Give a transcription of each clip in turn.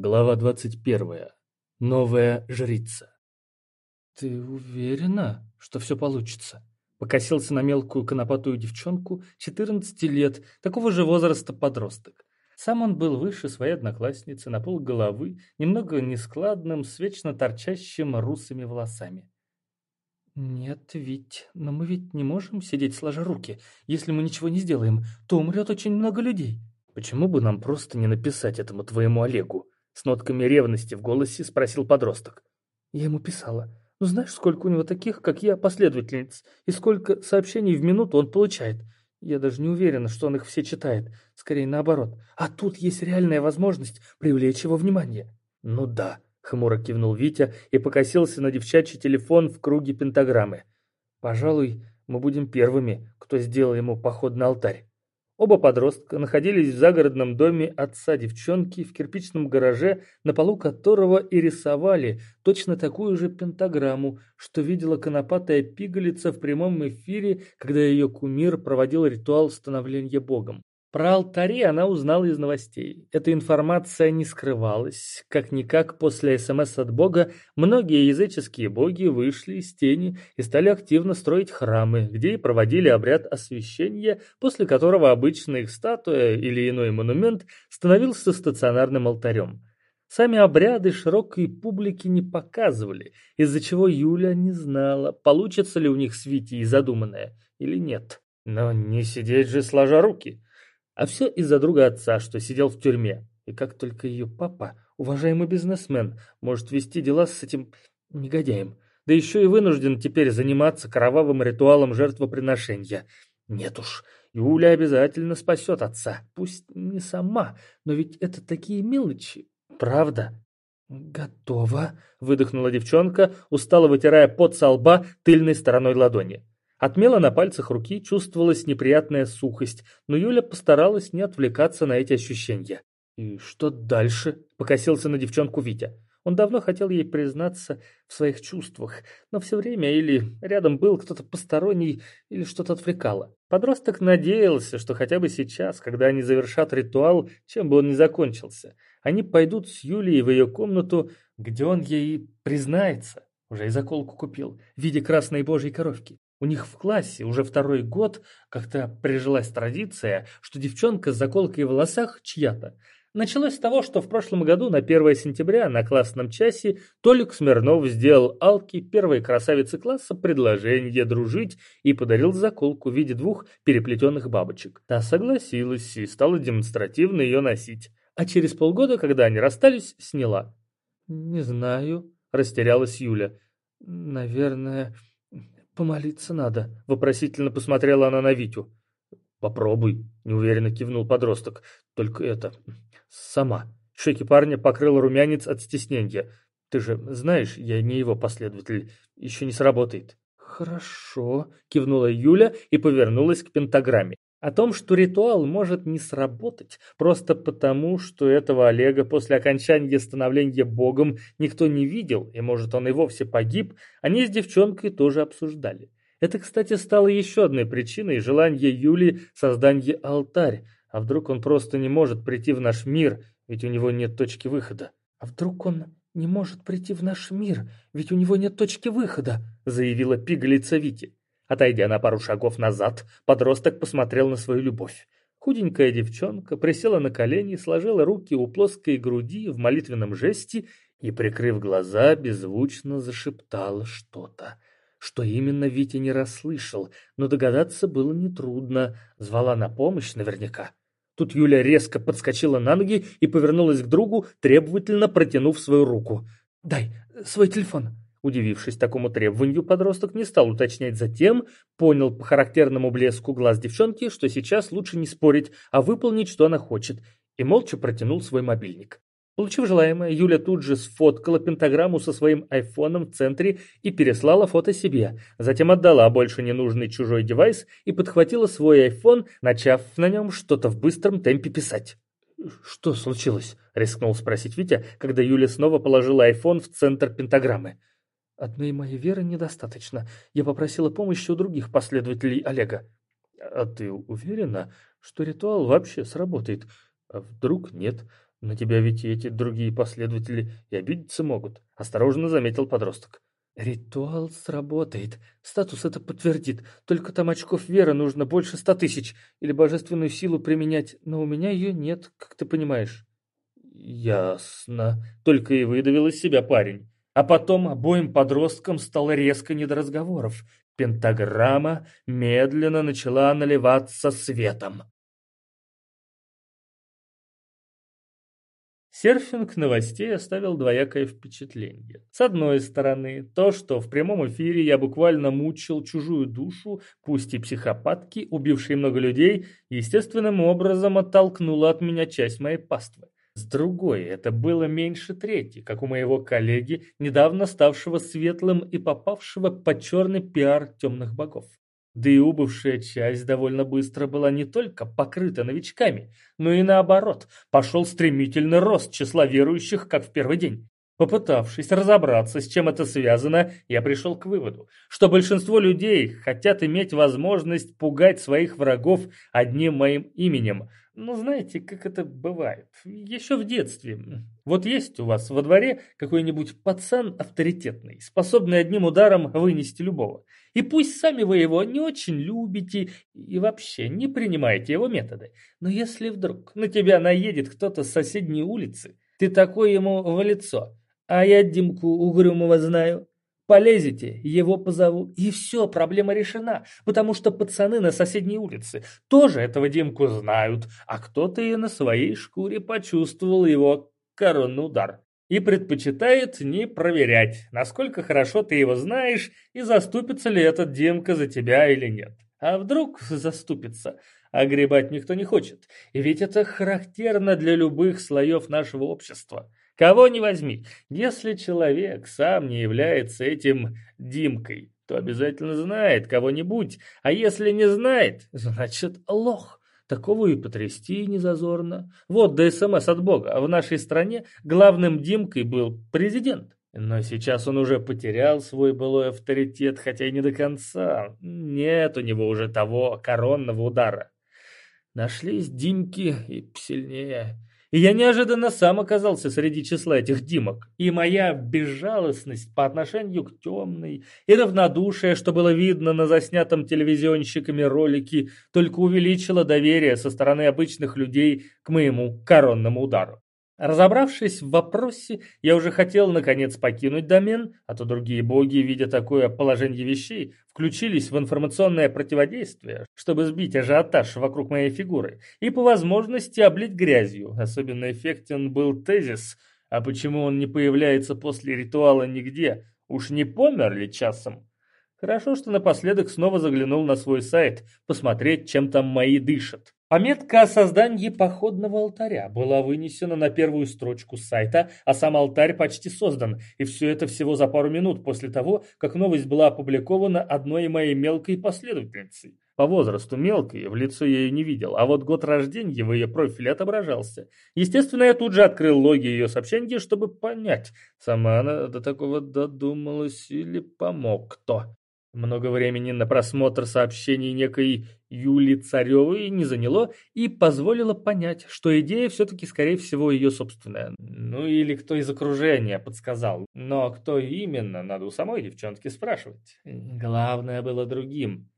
Глава двадцать первая. Новая жрица. «Ты уверена, что все получится?» Покосился на мелкую конопатую девчонку, 14 лет, такого же возраста подросток. Сам он был выше своей одноклассницы, на пол головы, немного нескладным, с вечно торчащим русыми волосами. «Нет, ведь, но мы ведь не можем сидеть сложа руки. Если мы ничего не сделаем, то умрет очень много людей». «Почему бы нам просто не написать этому твоему Олегу?» С нотками ревности в голосе спросил подросток. Я ему писала. Ну знаешь, сколько у него таких, как я, последовательниц, и сколько сообщений в минуту он получает? Я даже не уверена, что он их все читает. Скорее наоборот. А тут есть реальная возможность привлечь его внимание. Ну да, хмуро кивнул Витя и покосился на девчачий телефон в круге пентаграммы. Пожалуй, мы будем первыми, кто сделал ему поход на алтарь. Оба подростка находились в загородном доме отца девчонки в кирпичном гараже, на полу которого и рисовали точно такую же пентаграмму, что видела конопатая пигалица в прямом эфире, когда ее кумир проводил ритуал становления богом. Про алтари она узнала из новостей. Эта информация не скрывалась. Как-никак после СМС от Бога многие языческие боги вышли из тени и стали активно строить храмы, где и проводили обряд освящения, после которого обычно их статуя или иной монумент становился стационарным алтарем. Сами обряды широкой публике не показывали, из-за чего Юля не знала, получится ли у них с Витей задуманное или нет. Но не сидеть же сложа руки. А все из-за друга отца, что сидел в тюрьме. И как только ее папа, уважаемый бизнесмен, может вести дела с этим негодяем. Да еще и вынужден теперь заниматься кровавым ритуалом жертвоприношения. Нет уж, Юля обязательно спасет отца. Пусть не сама, но ведь это такие мелочи. Правда? «Готово», — выдохнула девчонка, устало вытирая пот со лба тыльной стороной ладони. От мела на пальцах руки чувствовалась неприятная сухость, но Юля постаралась не отвлекаться на эти ощущения. «И что дальше?» — покосился на девчонку Витя. Он давно хотел ей признаться в своих чувствах, но все время или рядом был кто-то посторонний, или что-то отвлекало. Подросток надеялся, что хотя бы сейчас, когда они завершат ритуал, чем бы он ни закончился, они пойдут с Юлией в ее комнату, где он ей признается. Уже и заколку купил в виде красной божьей коровки. У них в классе уже второй год как-то прижилась традиция, что девчонка с заколкой в волосах чья-то. Началось с того, что в прошлом году на 1 сентября на классном часе Толик Смирнов сделал Алке, первой красавице класса, предложение дружить и подарил заколку в виде двух переплетенных бабочек. Та согласилась и стала демонстративно ее носить. А через полгода, когда они расстались, сняла. «Не знаю», — растерялась Юля. «Наверное...» «Помолиться надо», — вопросительно посмотрела она на Витю. «Попробуй», — неуверенно кивнул подросток. «Только это... сама». Щеки парня покрыл румянец от стеснения. «Ты же знаешь, я не его последователь. Еще не сработает». «Хорошо», — кивнула Юля и повернулась к пентаграмме. О том, что ритуал может не сработать, просто потому, что этого Олега после окончания становления богом никто не видел, и может он и вовсе погиб, они с девчонкой тоже обсуждали. Это, кстати, стало еще одной причиной желания Юли создания алтарь. А вдруг он просто не может прийти в наш мир, ведь у него нет точки выхода? А вдруг он не может прийти в наш мир, ведь у него нет точки выхода, заявила пигалица Вити. Отойдя на пару шагов назад, подросток посмотрел на свою любовь. Худенькая девчонка присела на колени, сложила руки у плоской груди в молитвенном жесте и, прикрыв глаза, беззвучно зашептала что-то. Что именно Витя не расслышал, но догадаться было нетрудно. Звала на помощь наверняка. Тут Юля резко подскочила на ноги и повернулась к другу, требовательно протянув свою руку. «Дай свой телефон», Удивившись такому требованию, подросток не стал уточнять затем, понял по характерному блеску глаз девчонки, что сейчас лучше не спорить, а выполнить, что она хочет, и молча протянул свой мобильник. Получив желаемое, Юля тут же сфоткала пентаграмму со своим айфоном в центре и переслала фото себе. Затем отдала больше ненужный чужой девайс и подхватила свой айфон, начав на нем что-то в быстром темпе писать. «Что случилось?» — рискнул спросить Витя, когда Юля снова положила айфон в центр пентаграммы. Одной моей веры недостаточно. Я попросила помощи у других последователей Олега. А ты уверена, что ритуал вообще сработает? А вдруг нет? На тебя ведь эти другие последователи и обидеться могут, осторожно заметил подросток. Ритуал сработает. Статус это подтвердит. Только там очков веры нужно больше ста тысяч. Или божественную силу применять. Но у меня ее нет, как ты понимаешь. Ясно. Только и выдавил из себя парень. А потом обоим подросткам стало резко не до разговоров. Пентаграмма медленно начала наливаться светом. Серфинг новостей оставил двоякое впечатление. С одной стороны, то, что в прямом эфире я буквально мучил чужую душу, пусть и психопатки, убившие много людей, естественным образом оттолкнуло от меня часть моей паствы. С другой, это было меньше трети, как у моего коллеги, недавно ставшего светлым и попавшего под черный пиар темных богов. Да и убывшая часть довольно быстро была не только покрыта новичками, но и наоборот, пошел стремительный рост числа верующих, как в первый день. Попытавшись разобраться, с чем это связано, я пришел к выводу, что большинство людей хотят иметь возможность пугать своих врагов одним моим именем. Ну, знаете, как это бывает. Еще в детстве. Вот есть у вас во дворе какой-нибудь пацан авторитетный, способный одним ударом вынести любого. И пусть сами вы его не очень любите и вообще не принимаете его методы, но если вдруг на тебя наедет кто-то с соседней улицы, ты такой ему в лицо, а я Димку Угрюмова знаю, Полезете, его позову, и все, проблема решена, потому что пацаны на соседней улице тоже этого Димку знают, а кто-то и на своей шкуре почувствовал его коронный удар и предпочитает не проверять, насколько хорошо ты его знаешь и заступится ли этот Демка за тебя или нет. А вдруг заступится, а никто не хочет. Ведь это характерно для любых слоев нашего общества. Кого не возьми, если человек сам не является этим Димкой, то обязательно знает кого-нибудь, а если не знает, значит лох. Такого и потрясти не зазорно. Вот ДСМС от Бога. В нашей стране главным Димкой был президент. Но сейчас он уже потерял свой былой авторитет, хотя и не до конца. Нет у него уже того коронного удара. Нашлись Димки и посильнее. И я неожиданно сам оказался среди числа этих Димок. И моя безжалостность по отношению к темной и равнодушие, что было видно на заснятом телевизионщиками ролике, только увеличило доверие со стороны обычных людей к моему коронному удару. Разобравшись в вопросе, я уже хотел наконец покинуть домен, а то другие боги, видя такое положение вещей, включились в информационное противодействие, чтобы сбить ажиотаж вокруг моей фигуры и по возможности облить грязью. Особенно эффектен был тезис «А почему он не появляется после ритуала нигде? Уж не помер ли часом?» Хорошо, что напоследок снова заглянул на свой сайт, посмотреть, чем там мои дышат. Пометка о создании походного алтаря была вынесена на первую строчку сайта, а сам алтарь почти создан, и все это всего за пару минут после того, как новость была опубликована одной моей мелкой последовательницей. По возрасту мелкой, в лицо я ее не видел, а вот год рождения в ее профиле отображался. Естественно, я тут же открыл логи ее сообщения, чтобы понять, сама она до такого додумалась или помог кто. Много времени на просмотр сообщений некой Юли Царевой не заняло и позволило понять, что идея все-таки, скорее всего, ее собственная. Ну или кто из окружения подсказал. Но кто именно, надо у самой девчонки спрашивать. Главное было другим.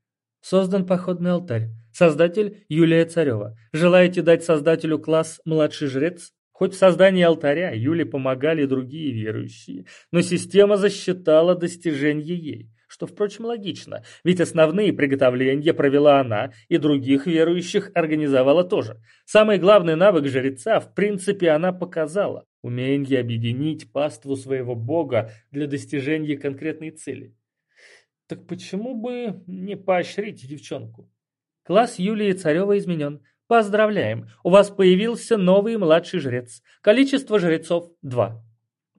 Создан походный алтарь. Создатель Юлия Царева. Желаете дать создателю класс «Младший жрец»? Хоть в создании алтаря Юле помогали другие верующие, но система засчитала достижение ей что, впрочем, логично, ведь основные приготовления провела она и других верующих организовала тоже. Самый главный навык жреца, в принципе, она показала – умение объединить паству своего бога для достижения конкретной цели. Так почему бы не поощрить девчонку? Класс Юлии Царевой изменен. Поздравляем, у вас появился новый младший жрец. Количество жрецов – два.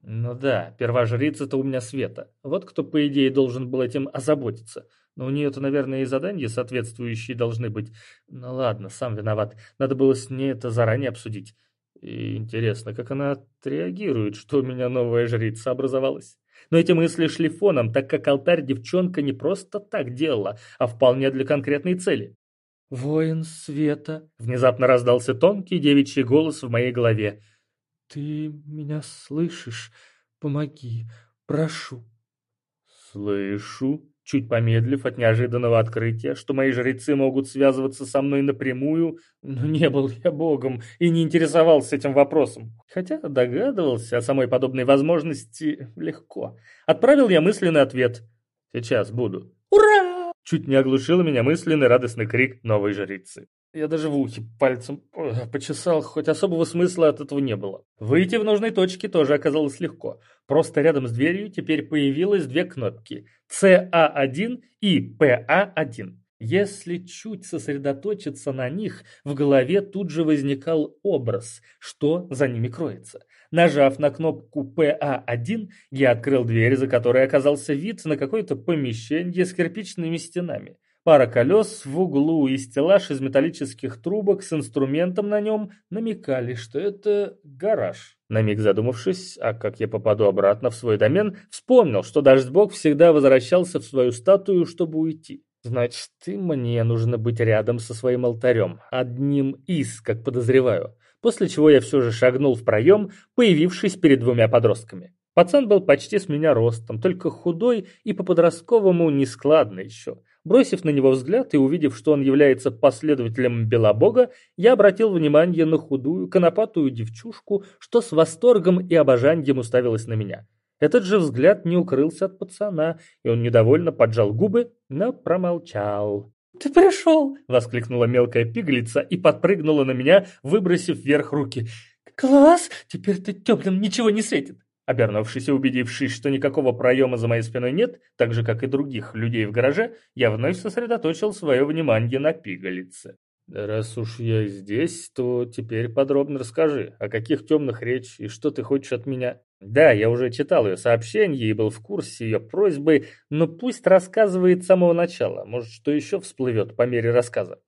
Ну да, первожрица-то у меня Света. Вот кто, по идее, должен был этим озаботиться. Но у нее-то, наверное, и задания соответствующие должны быть. Ну ладно, сам виноват. Надо было с ней это заранее обсудить. И интересно, как она отреагирует, что у меня новая жрица образовалась. Но эти мысли шли фоном, так как алтарь девчонка не просто так делала, а вполне для конкретной цели. «Воин света!» — внезапно раздался тонкий девичий голос в моей голове. «Ты меня слышишь? Помоги, прошу!» «Слышу!» Чуть помедлив от неожиданного открытия, что мои жрецы могут связываться со мной напрямую, но не был я богом и не интересовался этим вопросом. Хотя догадывался о самой подобной возможности легко. Отправил я мысленный ответ. «Сейчас буду». «Ура!» Чуть не оглушил меня мысленный радостный крик новой жрицы. Я даже в ухе пальцем почесал, хоть особого смысла от этого не было. Выйти в нужной точке тоже оказалось легко. Просто рядом с дверью теперь появилось две кнопки CA1 и PA1. Если чуть сосредоточиться на них, в голове тут же возникал образ, что за ними кроется. Нажав на кнопку PA1, я открыл дверь, за которой оказался вид на какое-то помещение с кирпичными стенами. Пара колес в углу и стеллаж из металлических трубок с инструментом на нем намекали, что это гараж. На миг задумавшись, а как я попаду обратно в свой домен, вспомнил, что Дождьбог всегда возвращался в свою статую, чтобы уйти. Значит, и мне нужно быть рядом со своим алтарем, одним из, как подозреваю. После чего я все же шагнул в проем, появившись перед двумя подростками. Пацан был почти с меня ростом, только худой и по-подростковому нескладно еще. Бросив на него взгляд и увидев, что он является последователем Белобога, я обратил внимание на худую, конопатую девчушку, что с восторгом и обожанием уставилась на меня. Этот же взгляд не укрылся от пацана, и он недовольно поджал губы, но промолчал. «Ты пришел!» — воскликнула мелкая пиглица и подпрыгнула на меня, выбросив вверх руки. «Класс! Теперь ты теплым ничего не светит!» Обернувшись и убедившись, что никакого проема за моей спиной нет, так же, как и других людей в гараже, я вновь сосредоточил свое внимание на пигалице. «Раз уж я здесь, то теперь подробно расскажи, о каких темных речь и что ты хочешь от меня?» Да, я уже читал ее сообщение и был в курсе ее просьбы, но пусть рассказывает с самого начала, может, что еще всплывет по мере рассказа.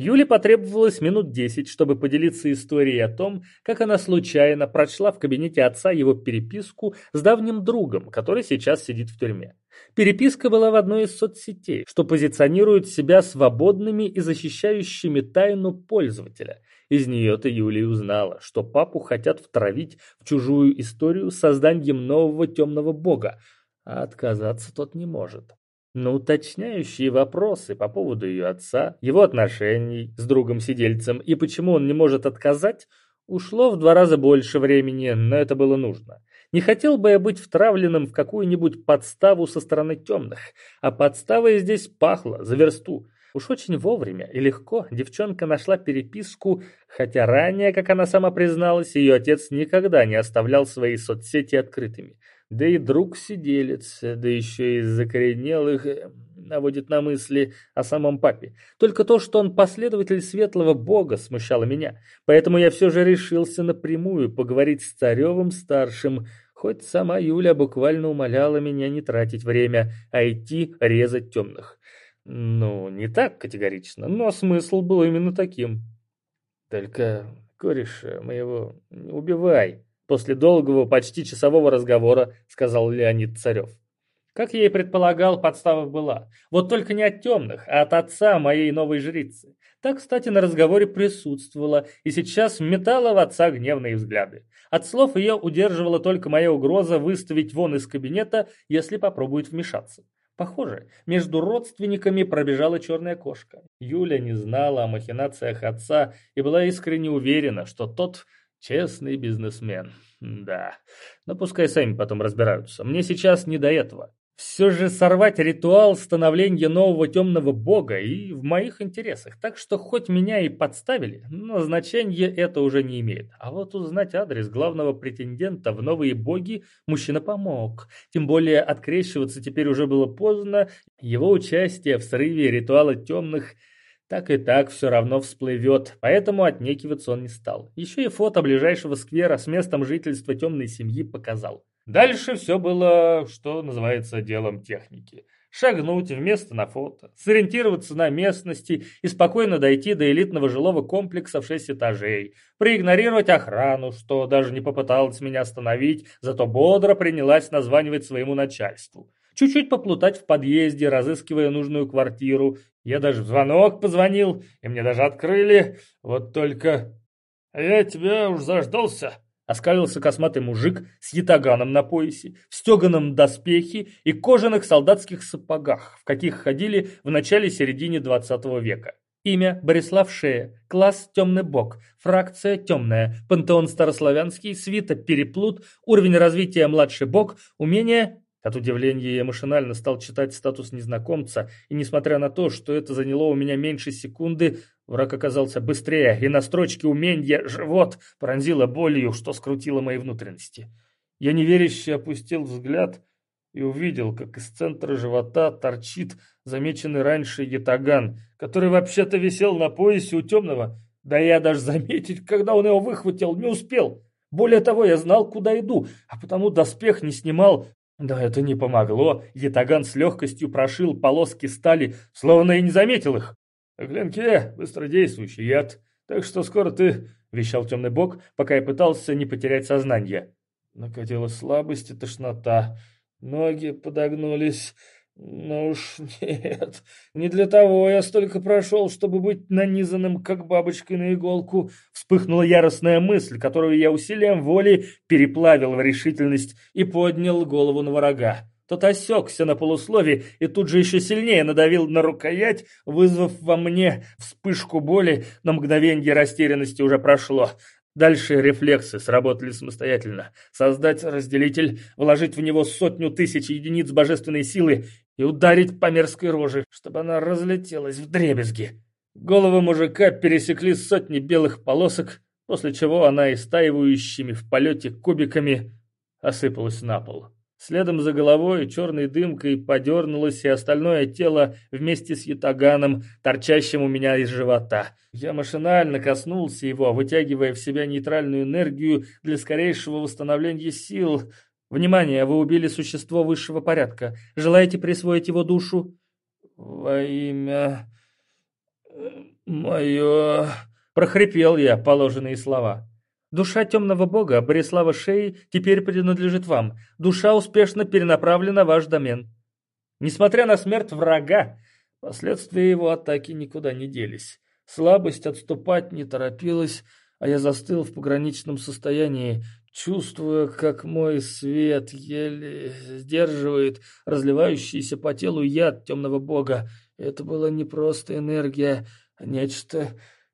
Юле потребовалось минут десять, чтобы поделиться историей о том, как она случайно прочла в кабинете отца его переписку с давним другом, который сейчас сидит в тюрьме. Переписка была в одной из соцсетей, что позиционирует себя свободными и защищающими тайну пользователя. Из нее-то Юлия узнала, что папу хотят втравить в чужую историю с созданием нового темного бога, а отказаться тот не может. На уточняющие вопросы по поводу ее отца, его отношений с другом-сидельцем и почему он не может отказать, ушло в два раза больше времени, но это было нужно. Не хотел бы я быть втравленным в какую-нибудь подставу со стороны темных, а подставой здесь пахло за версту. Уж очень вовремя и легко девчонка нашла переписку, хотя ранее, как она сама призналась, ее отец никогда не оставлял свои соцсети открытыми. Да и друг-сиделец, да еще и закоренелых, э, наводит на мысли о самом папе. Только то, что он последователь светлого бога, смущало меня. Поэтому я все же решился напрямую поговорить с Царевым-старшим, хоть сама Юля буквально умоляла меня не тратить время, а идти резать темных. Ну, не так категорично, но смысл был именно таким. Только, кореша моего, не убивай. После долгого, почти часового разговора сказал Леонид Царев. Как я и предполагал, подстава была. Вот только не от темных, а от отца моей новой жрицы. Так, кстати, на разговоре присутствовала и сейчас метала в отца гневные взгляды. От слов ее удерживала только моя угроза выставить вон из кабинета, если попробует вмешаться. Похоже, между родственниками пробежала черная кошка. Юля не знала о махинациях отца и была искренне уверена, что тот Честный бизнесмен. Да. Но пускай сами потом разбираются. Мне сейчас не до этого. Все же сорвать ритуал становления нового темного бога и в моих интересах. Так что хоть меня и подставили, но значения это уже не имеет. А вот узнать адрес главного претендента в новые боги мужчина помог. Тем более открещиваться теперь уже было поздно. Его участие в срыве ритуала темных – так и так все равно всплывет, поэтому отнекиваться он не стал. Еще и фото ближайшего сквера с местом жительства темной семьи показал. Дальше все было, что называется, делом техники. Шагнуть в место на фото, сориентироваться на местности и спокойно дойти до элитного жилого комплекса в шесть этажей, проигнорировать охрану, что даже не попыталась меня остановить, зато бодро принялась названивать своему начальству. Чуть-чуть поплутать в подъезде, разыскивая нужную квартиру. Я даже в звонок позвонил, и мне даже открыли. Вот только... «Я тебя уж заждался», — оскалился косматый мужик с ятаганом на поясе, в стеганом доспехе и кожаных солдатских сапогах, в каких ходили в начале-середине двадцатого века. Имя Борислав Шея, класс Темный Бог, фракция Темная, пантеон Старославянский, свита Переплут, уровень развития Младший Бог, умение... От удивления я машинально стал читать статус незнакомца, и несмотря на то, что это заняло у меня меньше секунды, враг оказался быстрее, и на строчке умения «Живот» пронзило болью, что скрутило мои внутренности. Я неверяще опустил взгляд и увидел, как из центра живота торчит замеченный раньше ятаган, который вообще-то висел на поясе у темного. Да я даже заметить, когда он его выхватил, не успел. Более того, я знал, куда иду, а потому доспех не снимал. Да это не помогло. Ятаган с легкостью прошил полоски стали, словно и не заметил их. «В клинке быстродействующий яд, так что скоро ты...» — вещал темный бог, пока я пытался не потерять сознание. Накатила слабость и тошнота. Ноги подогнулись. Ну уж нет, не для того я столько прошел, чтобы быть нанизанным, как бабочкой на иголку. Вспыхнула яростная мысль, которую я усилием воли переплавил в решительность и поднял голову на врага. Тот осекся на полуслове и тут же еще сильнее надавил на рукоять, вызвав во мне вспышку боли, но мгновенье растерянности уже прошло. Дальше рефлексы сработали самостоятельно. Создать разделитель, вложить в него сотню тысяч единиц божественной силы и ударить по мерзкой роже, чтобы она разлетелась в дребезги. Головы мужика пересекли сотни белых полосок, после чего она истаивающими в полете кубиками осыпалась на пол. Следом за головой черной дымкой подернулось и остальное тело вместе с ятаганом, торчащим у меня из живота. Я машинально коснулся его, вытягивая в себя нейтральную энергию для скорейшего восстановления сил. Внимание, вы убили существо высшего порядка. Желаете присвоить его душу? Во имя... мое... Прохрипел я положенные слова. Душа темного бога, Борислава Шеи, теперь принадлежит вам. Душа успешно перенаправлена в ваш домен. Несмотря на смерть врага, последствия его атаки никуда не делись. Слабость отступать не торопилась, а я застыл в пограничном состоянии, чувствуя, как мой свет еле сдерживает разливающийся по телу яд темного бога. Это была не просто энергия, а нечто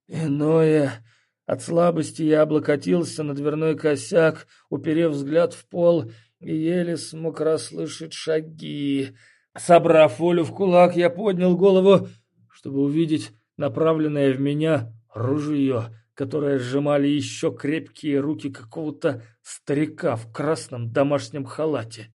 иное — от слабости я облокотился на дверной косяк, уперев взгляд в пол, и еле смог расслышать шаги. Собрав волю в кулак, я поднял голову, чтобы увидеть направленное в меня ружье, которое сжимали еще крепкие руки какого-то старика в красном домашнем халате.